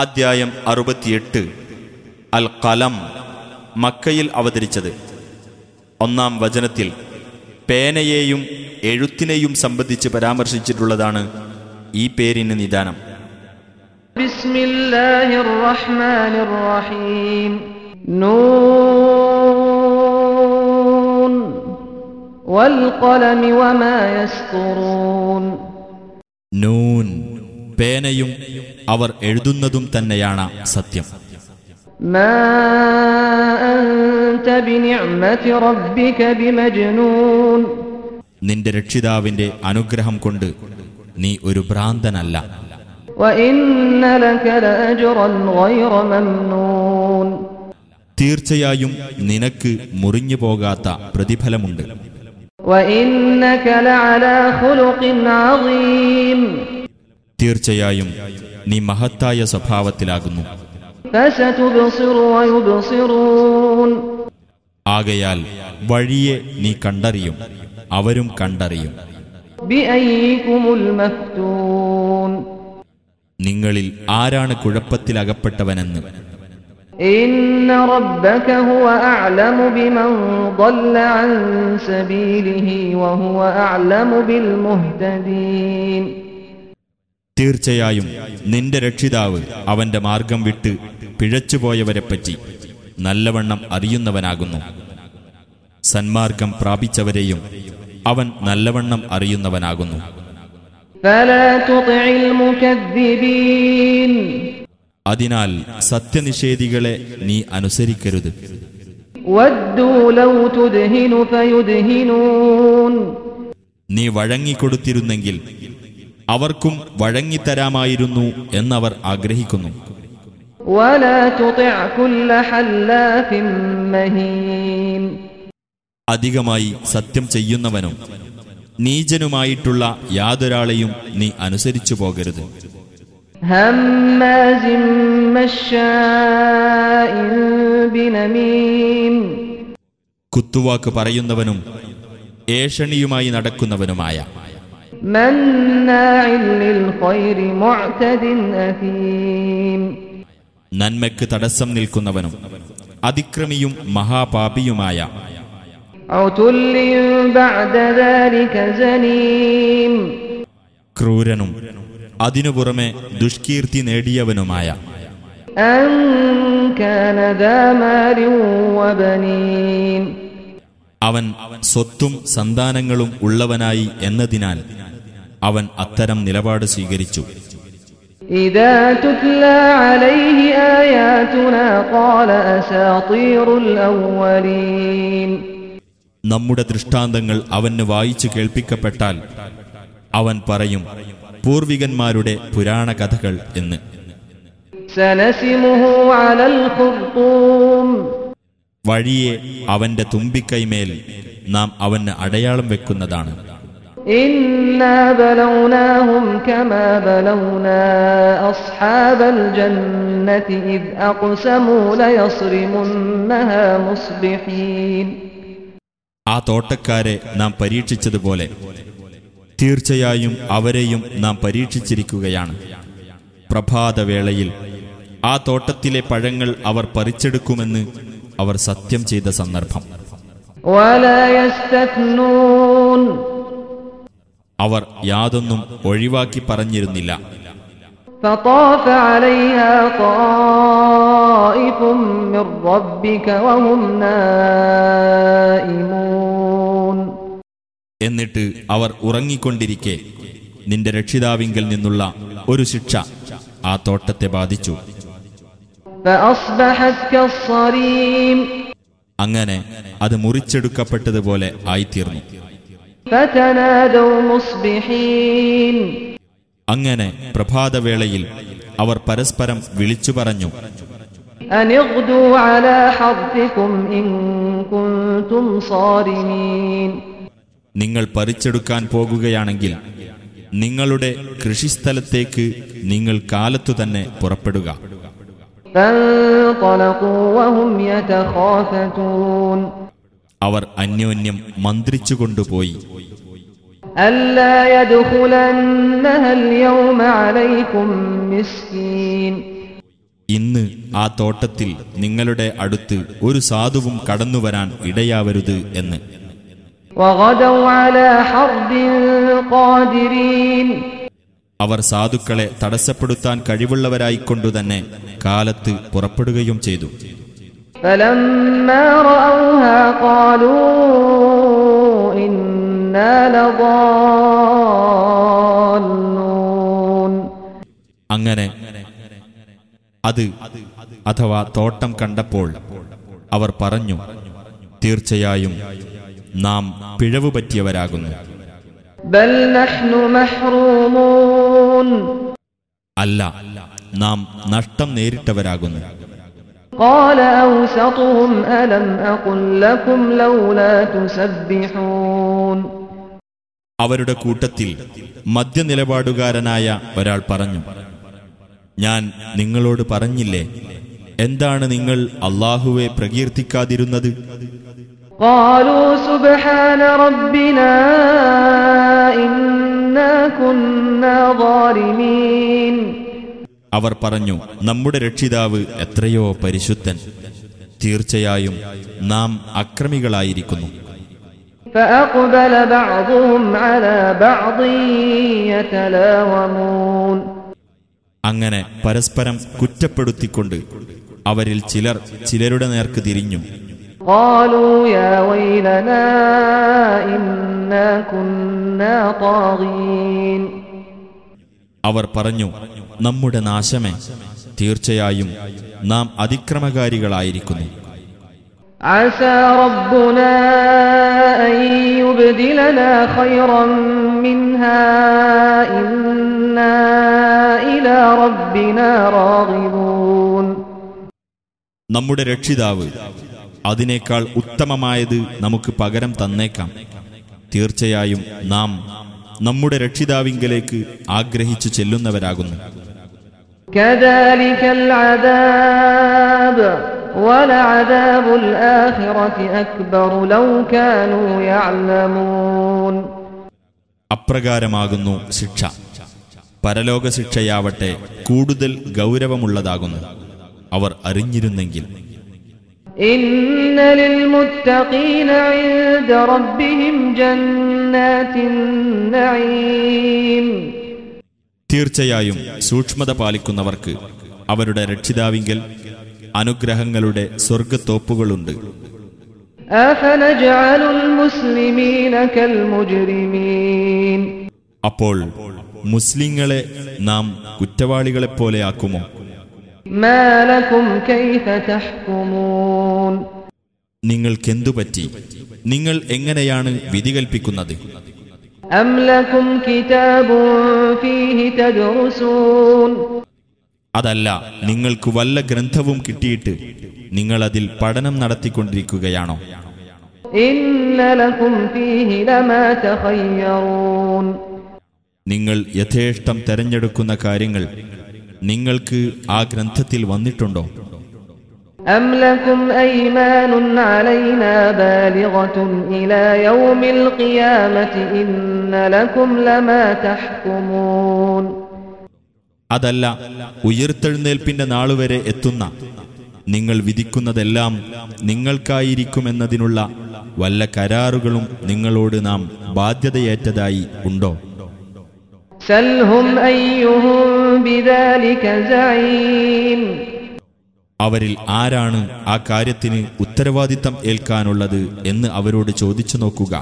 അദ്ധ്യായം അറുപത്തിയെട്ട്. അൽ കലം മക്കയിൽ അവതരിച്ചത്. ഒന്നാം വചനത്തിൽ പേനയെയും എഴുത്തിനെയും സംബന്ധിച്ച് പരാമർശിച്ചിട്ടുള്ളതാണ് ഈ പേരിന് നിദാനം. നൂൻ പേനയും അവർ എഴുതുന്നതും തന്നെയാണ് സത്യം ما أنت بنعمة ربك بمجنون നിന്റെ രക്ഷിതാവിന്റെ അനുഗ്രഹം കൊണ്ട് നീ ഒരു ഭ്രാന്തനല്ല وإن لك لأجرا غير ممنون തീർച്ചയായും നിനക്ക് മുറിഞ്ഞു പോകാത്ത പ്രതിഫലമുണ്ട് وإنك لعلى خلق عظيم തീർച്ചയായും നീ മഹത്തായ സ്വഭാവത്തിലാകുന്നു. ആകയാൽ വഴിയെ നീ കണ്ടറിയും അവരും കണ്ടറിയും. നിങ്ങളിൽ ആരാണ് കുഴപ്പത്തിലകപ്പെട്ടവനെന്ന്? അകപ്പെട്ടവനെന്ന് തീർച്ചയായും നിന്റെ രക്ഷിതാവ് അവന്റെ മാർഗം വിട്ട് പിഴച്ചുപോയവരെപ്പറ്റി നല്ലവണ്ണം അറിയുന്നവനാകുന്നു. സന്മാർഗം പ്രാപിച്ചവരെയും അവൻ നല്ലവണ്ണം അറിയുന്നവനാകുന്നു. അതിനാൽ സത്യനിഷേധികളെ നീ അനുസരിക്കരുത്. നീ വഴങ്ങിക്കൊടുത്തിരുന്നെങ്കിൽ അവർക്കും വഴങ്ങിത്തരാമായിരുന്നു എന്നവർ ആഗ്രഹിക്കുന്നു. അധികമായി സത്യം ചെയ്യുന്നവനും നീചനുമായിട്ടുള്ള യാതൊരാളെയും നീ അനുസരിച്ചു പോകരുത്. കുത്തുവാക്ക് പറയുന്നവനും ഏഷണിയുമായി നടക്കുന്നവനുമായ നന്മയ്ക്ക് തടസ്സം നിൽക്കുന്നവനും അതിക്രമിയും മഹാപാപിയുമായ ക്രൂരനും അതിനു പുറമെ ദുഷ്കീർത്തി നേടിയവനുമായ അവൻ സ്വത്തും സന്താനങ്ങളും ഉള്ളവനായി എന്നതിനാൽ അവൻ അത്തരം നിലപാട് സ്വീകരിച്ചു. നമ്മുടെ ദൃഷ്ടാന്തങ്ങൾ അവന് വായിച്ചു കേൾപ്പിക്കപ്പെട്ടാൽ അവൻ പറയും പൂർവികന്മാരുടെ പുരാണ കഥകൾ എന്ന്. വഴിയെ അവന്റെ തുമ്പിക്കൈമേൽ നാം അവന് അടയാളം വെക്കുന്നതാണ്. إنا بلوناهم كما بلونا أصحاب الجنة إذ أقسموا ليصرمنها مصبحين ആ തോട്ടക്കാരെ നാം പരീക്ഷിച്ചതുപോലെ തീർച്ചയായും അവരെയും നാം പരീക്ഷിച്ചിരിക്കുകയാണ് പ്രഭാതവേളയിൽ ആ തോട്ടത്തിലെ പഴങ്ങൾ അവർ പറിച്ചെടുക്കുമെന്ന് അവർ സത്യം ചെയ്ത സന്ദർഭം ولا يستثنون അവർ യാതൊന്നും ഒഴിവാക്കി പറഞ്ഞിരുന്നില്ല. എന്നിട്ട് അവർ ഉറങ്ങിക്കൊണ്ടിരിക്കെ. നിന്റെ രക്ഷിതാവിങ്കൽ നിന്നുള്ള ഒരു ശിക്ഷ ആ തോട്ടത്തെ ബാധിച്ചു. അങ്ങനെ അത് മുറിച്ചെടുക്കപ്പെട്ടതുപോലെ ആയിത്തീർന്നു. അങ്ങനെ പ്രഭാതവേളയിൽ അവർ പരസ്പരം വിളിച്ചു പറഞ്ഞു أن اغدوا على حرثكم إن كنتم صارمين നിങ്ങൾ പറിച്ചെടുക്കാൻ പോകുകയാണെങ്കിൽ നിങ്ങളുടെ കൃഷിസ്ഥലത്തേക്ക് നിങ്ങൾ കാലത്തു തന്നെ പുറപ്പെടുക فانطلقوا وهم يتخافتون അവർ അന്യോന്യം മന്ത്രിച്ചു കൊണ്ടുപോയി ഇന്ന് ആ തോട്ടത്തിൽ നിങ്ങളുടെ അടുത്ത് ഒരു സാധുവും കടന്നു വരാൻ ഇടയാവരുത് എന്ന്. അവർ സാധുക്കളെ തടസ്സപ്പെടുത്താൻ കഴിവുള്ളവരായിക്കൊണ്ടുതന്നെ കാലത്ത് പുറപ്പെടുകയും ചെയ്തു. فلما رأوها قالوا إنا لضالون അങ്ങനെ അത് അഥവാ തോട്ടം കണ്ടപ്പോൾ അവർ പറഞ്ഞു തീർച്ചയായും നാം പിഴവ് പറ്റിയവരാകുന്നു بل نحن محرومون അല്ല നാം നഷ്ടം നേരിട്ടവരാകുന്നു قال أوسطهم ألم أقل لكم لولا تسبحون അവരുടെ കൂട്ടത്തിൽ മദ്യനിലപാടുകാരനായ ഒരാൾ പറഞ്ഞു ഞാൻ നിങ്ങളോട് പറഞ്ഞില്ലേ എന്താണ് നിങ്ങൾ അള്ളാഹുവെ പ്രകീർത്തിക്കാതിരുന്നത് قالوا سبحان അവർ പറഞ്ഞു നമ്മുടെ രക്ഷിതാവ് എത്രയോ പരിശുദ്ധൻ. തീർച്ചയായും നാം അക്രമികളായിരിക്കുന്നു. അങ്ങനെ പരസ്പരം കുറ്റപ്പെടുത്തിക്കൊണ്ട് അവരിൽ ചിലർ ചിലരുടെ നേർക്ക് തിരിഞ്ഞു. ഇന്നാ കുന്നാ അവർ പറഞ്ഞു നമ്മുടെ നാശമേ. തീർച്ചയായും നാം അതിക്രമകാരികളായിരിക്കുന്നു. നമ്മുടെ രക്ഷിതാവ് അതിനേക്കാൾ ഉത്തമമായത് നമുക്ക് പകരം തന്നേക്കാം. തീർച്ചയായും നാം നമ്മുടെ രക്ഷിതാവിങ്കലേക്ക് ആഗ്രഹിച്ചു ചെല്ലുന്നവരാകുന്നു. അപ്രകാരമാകുന്നു ശിക്ഷ. പരലോക ശിക്ഷയാവട്ടെ കൂടുതൽ ഗൗരവമുള്ളതാകുന്നു. അവർ അറിഞ്ഞിരുന്നെങ്കിൽ. ഇന്നലിൽ മുത്തഖീന ഇൻദ തീർച്ചയായും സൂക്ഷ്മത പാലിക്കുന്നവർക്ക് അവരുടെ രക്ഷിതാവിങ്കൽ അനുഗ്രഹങ്ങളുടെ സ്വർഗത്തോപ്പുകളുണ്ട് അപ്പോൾ മുസ്ലിങ്ങളെ നാം കുറ്റവാളികളെപ്പോലെയാക്കുമോ മാലക്കും നിങ്ങൾക്കെന്തു പറ്റി? നിങ്ങൾ എങ്ങനെയാണ് വിധി കൽപ്പിക്കുന്നത്? അതല്ല നിങ്ങൾക്ക് വല്ല ഗ്രന്ഥവും കിട്ടിയിട്ട് നിങ്ങൾ അതിൽ പഠനം നടത്തിക്കൊണ്ടിരിക്കുകയാണോ? നിങ്ങൾ യഥേഷ്ടം തെരഞ്ഞെടുക്കുന്ന കാര്യങ്ങൾ നിങ്ങൾക്ക് ആ ഗ്രന്ഥത്തിൽ വന്നിട്ടുണ്ടോ? أم لكم أيمان علينا بالغة إلى يوم القيامة إن لكم لما تحكمون അതല്ല ഉയർത്തെഴുന്നേൽപ്പിന്റെ നാളുവരെ എത്തുന്ന നിങ്ങൾ വിധിക്കുന്നതെല്ലാം നിങ്ങൾക്കായിരിക്കുമെന്നതിനുള്ള വല്ല കരാറുകളും നിങ്ങളോട് നാം ബാധ്യതയേറ്റതായി ഉണ്ടോ سلهم أيهم بذلك زعيم അവരിൽ ആരാണ് ആ കാര്യത്തിന് ഉത്തരവാദിത്തം ഏൽക്കാനുള്ളത് എന്ന് അവരോട് ചോദിച്ചു നോക്കുക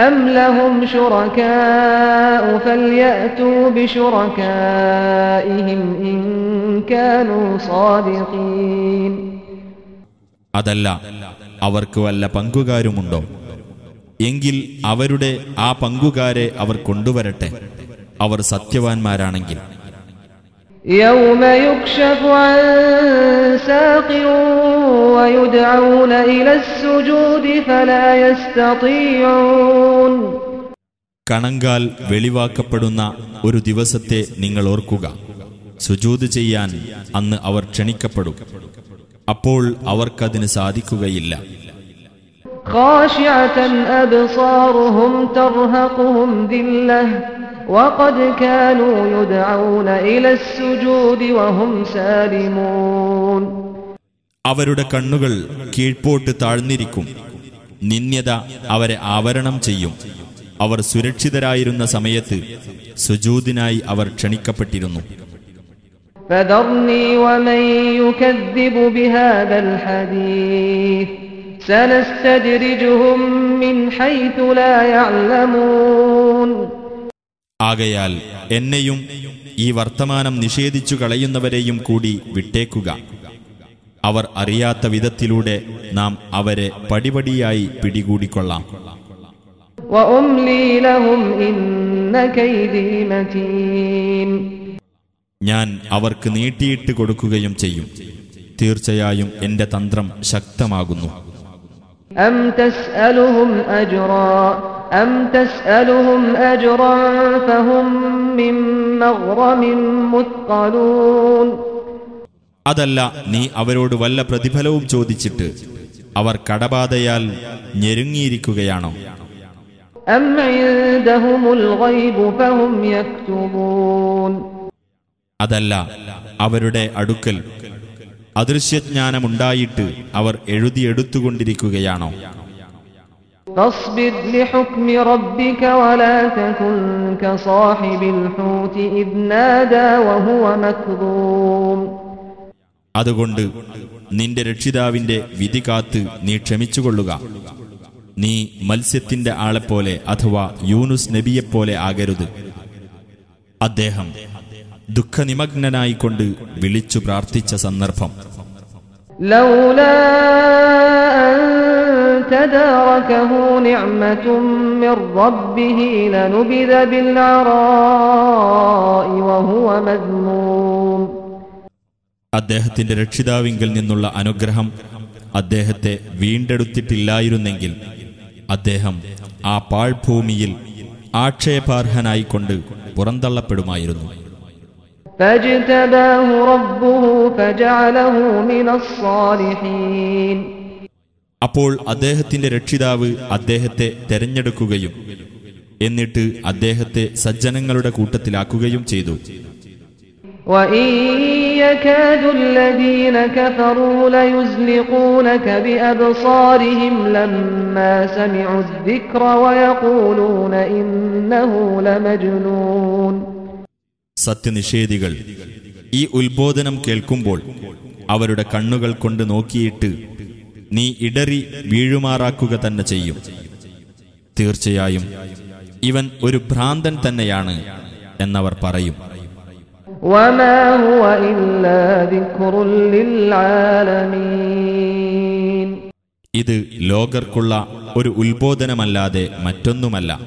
أم لهم شركاء فليأتوا بشركائهم إن كانوا صادقين അതല്ല അവർക്ക് വല്ല പങ്കുകാരുമുണ്ടോ എങ്കിൽ അവരുടെ ആ പങ്കുകാരെ അവർ കൊണ്ടുവരട്ടെ അവർ സത്യവാൻമാരാണെങ്കിൽ يوم يكشف عن ساق ويدعون إلى السجود فلا يستطيعون കണങ്കാൽ വെളിവാക്കപ്പെടുന്ന ഒരു ദിവസത്തെ നിങ്ങൾ ഓർക്കുക സുജൂത് ചെയ്യാൻ അന്ന് അവർ ക്ഷണിക്കപ്പെടും അപ്പോൾ അവർക്കതിന് സാധിക്കുകയില്ല خاشعة أبصارهم ترهقهم ذلة وقد كانوا يدعون إلى السجود وهم سالمون അവരുടെ കണ്ണുകൾ കീഴ്പോട്ട് താഴ്ന്നിരിക്കും നിന്ദ്യത അവരെ ആവരണം ചെയ്യും അവർ സുരക്ഷിതരായിരുന്ന സമയത്ത് സുജൂദിനായി അവർ ക്ഷണിക്കപ്പെട്ടിരുന്നു فذرني ومن يكذب بهذا الحديث ആകയാൽ എന്നെയും ഈ വർത്തമാനം നിഷേധിച്ചു കളയുന്നവരെയും കൂടി വിട്ടേക്കുക. അവർ അറിയാത്ത വിധത്തിലൂടെ നാം അവരെ പടിപടിയായി പിടികൂടിക്കൊള്ളാം. ഞാൻ അവർക്ക് നീട്ടിയിട്ട് കൊടുക്കുകയും ചെയ്യും. തീർച്ചയായും എന്റെ തന്ത്രം ശക്തമാകുന്നു. അം أم تسألهم أجرا فهم من مغرم مثقلون അതല്ല നീ അവരോട് വല്ല പ്രതിഫലവും ചോദിച്ചിട്ട് അവർ കടബാധയാൽ ഞെരുങ്ങിയിരിക്കുകയാണോ أم عندهم الغيب فهم يكتبون അതല്ല അവരുടെ അടുക്കൽ അദൃശ്യജ്ഞാനമുണ്ടായിട്ട് അവർ എഴുതിയെടുത്തുകൊണ്ടിരിക്കുകയാണോ فاصبر لحكم ربك ولا تكن كصاحب الحوت إذ نادى وهو مكظوم അതുകൊണ്ട് നിന്റെ രക്ഷിതാവിന്റെ വിധി കാത്ത് നീ ക്ഷമിച്ചുകൊള്ളുക നീ മത്സ്യത്തിന്റെ ആളെപ്പോലെ അഥവാ യൂനുസ് നബിയെപ്പോലെ ആകരുത് അദ്ദേഹം ദുഃഖനിമഗ്നനായിക്കൊണ്ട് വിളിച്ചു പ്രാർത്ഥിച്ച സന്ദർഭം لولا أن تداركه نعمة من ربه لنبذ بالعراء وهو مذموم അദ്ദേഹത്തിന്റെ രക്ഷിതാവിങ്കിൽ നിന്നുള്ള അനുഗ്രഹം അദ്ദേഹത്തെ വീണ്ടെടുത്തിട്ടില്ലായിരുന്നെങ്കിൽ അദ്ദേഹം ആ പാഴ്ഭൂമിയിൽ ആക്ഷേപാർഹനായിക്കൊണ്ട് പുറന്തള്ളപ്പെടുമായിരുന്നു فاجتباه ربه فجعله من الصالحين അപ്പോൾ അദ്ദേഹത്തിന്റെ രക്ഷിതാവ് അദ്ദേഹത്തെ തെരഞ്ഞെടുക്കുകയും എന്നിട്ട് അദ്ദേഹത്തെ സജ്ജനങ്ങളുടെ കൂട്ടത്തിലാക്കുകയും ചെയ്തു. സത്യനിഷേധികൾ ഈ ഉത്ബോധനം കേൾക്കുമ്പോൾ അവരുടെ കണ്ണുകൾ കൊണ്ട് നോക്കിയിട്ട് നീ ഇടറി വീഴുമാറാക്കുക തന്നെ ചെയ്യും. തീർച്ചയായും ഇവൻ ഒരു ഭ്രാന്തൻ തന്നെയാണ് എന്നവർ പറയും. ഇത് ലോകർക്കുള്ള ഒരു ഉത്ബോധനമല്ലാതെ മറ്റൊന്നുമല്ല.